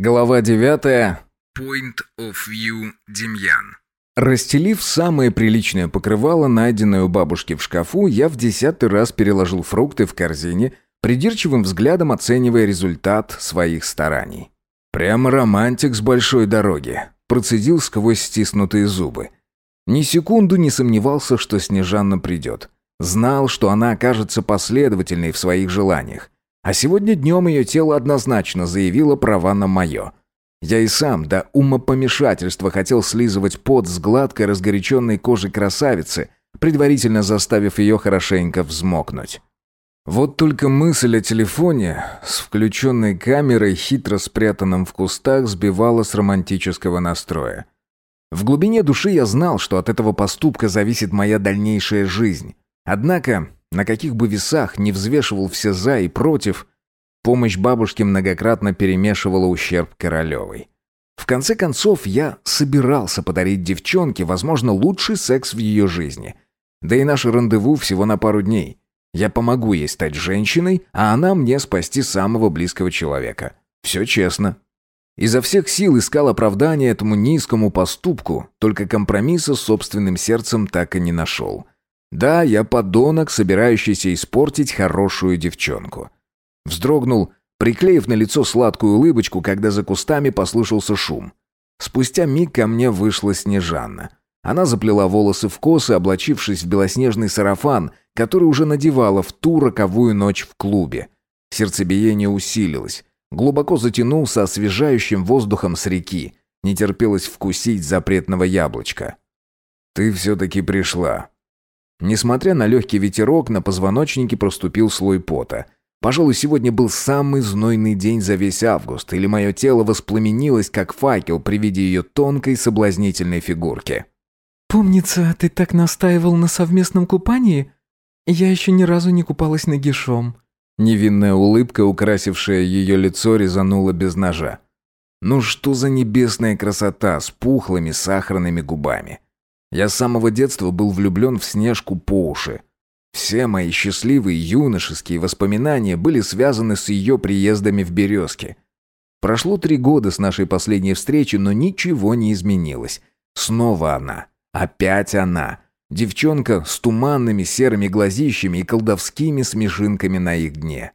Глава девятая. Point of View Демьян. Расстелив самое приличное покрывало, найденное у бабушки в шкафу, я в десятый раз переложил фрукты в корзине, придирчивым взглядом оценивая результат своих стараний. Прямо романтик с большой дороги. Процедил сквозь стиснутые зубы. Ни секунду не сомневался, что Снежанна придет. Знал, что она окажется последовательной в своих желаниях. А сегодня днем ее тело однозначно заявило права на мое. Я и сам до умопомешательства хотел слизывать пот с гладкой разгоряченной кожи красавицы, предварительно заставив ее хорошенько взмокнуть. Вот только мысль о телефоне с включенной камерой, хитро спрятанным в кустах, сбивала с романтического настроя. В глубине души я знал, что от этого поступка зависит моя дальнейшая жизнь. Однако на каких бы весах не взвешивал все «за» и «против», помощь бабушки многократно перемешивала ущерб Королевой. В конце концов, я собирался подарить девчонке, возможно, лучший секс в ее жизни. Да и наше рандеву всего на пару дней. Я помогу ей стать женщиной, а она мне спасти самого близкого человека. Все честно. Изо всех сил искал оправдание этому низкому поступку, только компромисса с собственным сердцем так и не нашел. Да, я подонок, собирающийся испортить хорошую девчонку. Вздрогнул, приклеив на лицо сладкую улыбочку, когда за кустами послышался шум. Спустя миг ко мне вышла Снежанна. Она заплела волосы в косы, облачившись в белоснежный сарафан, который уже надевала в ту роковую ночь в клубе. Сердцебиение усилилось. Глубоко затянулся освежающим воздухом с реки. Не терпелось вкусить запретного яблочка. «Ты все-таки пришла», Несмотря на легкий ветерок, на позвоночнике проступил слой пота. Пожалуй, сегодня был самый знойный день за весь август, или мое тело воспламенилось, как факел при виде ее тонкой соблазнительной фигурки. «Помнится, ты так настаивал на совместном купании? Я еще ни разу не купалась нагишом». Невинная улыбка, украсившая ее лицо, резанула без ножа. «Ну что за небесная красота с пухлыми сахарными губами?» Я с самого детства был влюблен в Снежку по уши. Все мои счастливые юношеские воспоминания были связаны с ее приездами в Березки. Прошло три года с нашей последней встречи, но ничего не изменилось. Снова она. Опять она. Девчонка с туманными серыми глазищами и колдовскими смешинками на их дне.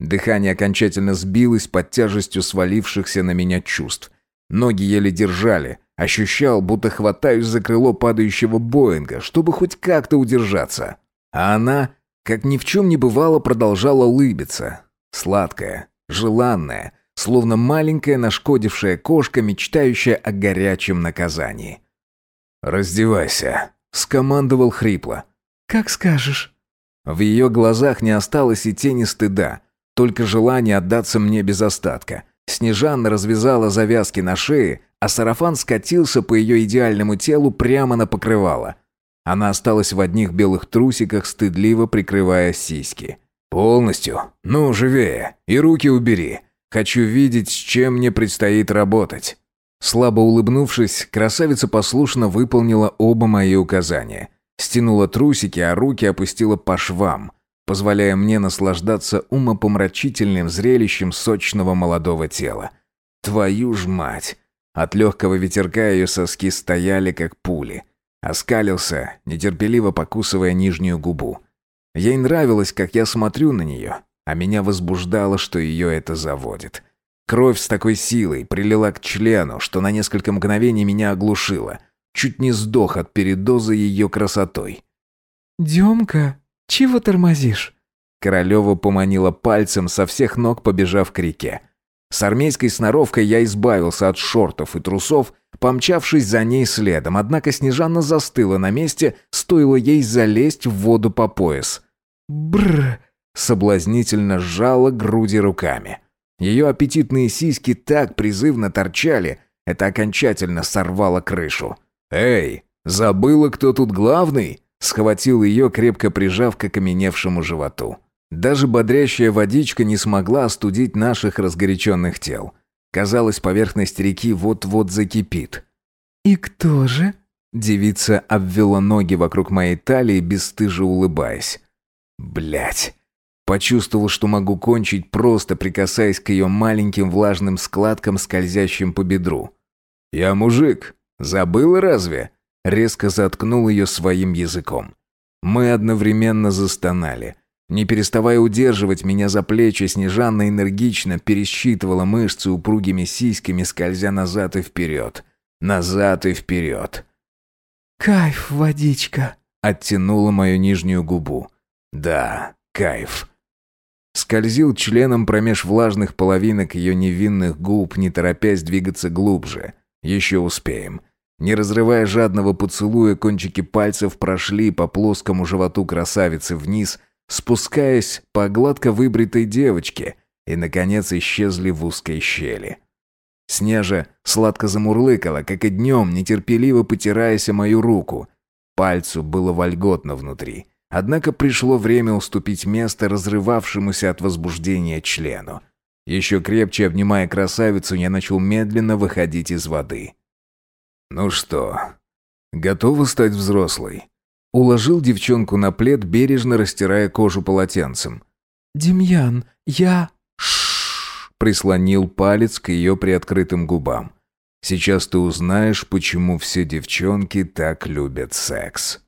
Дыхание окончательно сбилось под тяжестью свалившихся на меня чувств. Ноги еле держали, Ощущал, будто хватаюсь за крыло падающего Боинга, чтобы хоть как-то удержаться. А она, как ни в чем не бывало, продолжала улыбиться. Сладкая, желанная, словно маленькая нашкодившая кошка, мечтающая о горячем наказании. «Раздевайся», — скомандовал хрипло. «Как скажешь». В ее глазах не осталось и тени стыда, только желание отдаться мне без остатка. Снежанна развязала завязки на шее, а сарафан скатился по ее идеальному телу прямо на покрывало. Она осталась в одних белых трусиках, стыдливо прикрывая сиськи. «Полностью? Ну, живее. И руки убери. Хочу видеть, с чем мне предстоит работать». Слабо улыбнувшись, красавица послушно выполнила оба мои указания. Стянула трусики, а руки опустила по швам, позволяя мне наслаждаться умопомрачительным зрелищем сочного молодого тела. «Твою ж мать!» От легкого ветерка ее соски стояли, как пули. Оскалился, нетерпеливо покусывая нижнюю губу. Ей нравилось, как я смотрю на нее, а меня возбуждало, что ее это заводит. Кровь с такой силой прилила к члену, что на несколько мгновений меня оглушило. Чуть не сдох от передоза ее красотой. «Демка, чего тормозишь?» Королева поманила пальцем, со всех ног побежав к реке. С армейской сноровкой я избавился от шортов и трусов, помчавшись за ней следом, однако Снежана застыла на месте, стоило ей залезть в воду по пояс. Бр! соблазнительно сжала груди руками. Ее аппетитные сиськи так призывно торчали, это окончательно сорвало крышу. «Эй, забыла, кто тут главный?» Схватил ее, крепко прижав к окаменевшему животу. Даже бодрящая водичка не смогла остудить наших разгоряченных тел. Казалось, поверхность реки вот-вот закипит. «И кто же?» Девица обвела ноги вокруг моей талии, бесстыже улыбаясь. Блять. Почувствовал, что могу кончить, просто прикасаясь к ее маленьким влажным складкам, скользящим по бедру. «Я мужик. Забыл разве?» Резко заткнул ее своим языком. Мы одновременно застонали. Не переставая удерживать меня за плечи, Снежанна энергично пересчитывала мышцы упругими сиськами, скользя назад и вперед. Назад и вперед. «Кайф, водичка!» — оттянула мою нижнюю губу. «Да, кайф!» Скользил членом промеж влажных половинок ее невинных губ, не торопясь двигаться глубже. Еще успеем. Не разрывая жадного поцелуя, кончики пальцев прошли по плоскому животу красавицы вниз, спускаясь по гладко выбритой девочке, и, наконец, исчезли в узкой щели. Снежа сладко замурлыкала, как и днем, нетерпеливо потираясь о мою руку. Пальцу было вольготно внутри. Однако пришло время уступить место разрывавшемуся от возбуждения члену. Еще крепче обнимая красавицу, я начал медленно выходить из воды. «Ну что, готова стать взрослой?» Уложил девчонку на плед, бережно растирая кожу полотенцем. «Демьян, я...» Шш, прислонил палец к ее приоткрытым губам. «Сейчас ты узнаешь, почему все девчонки так любят секс».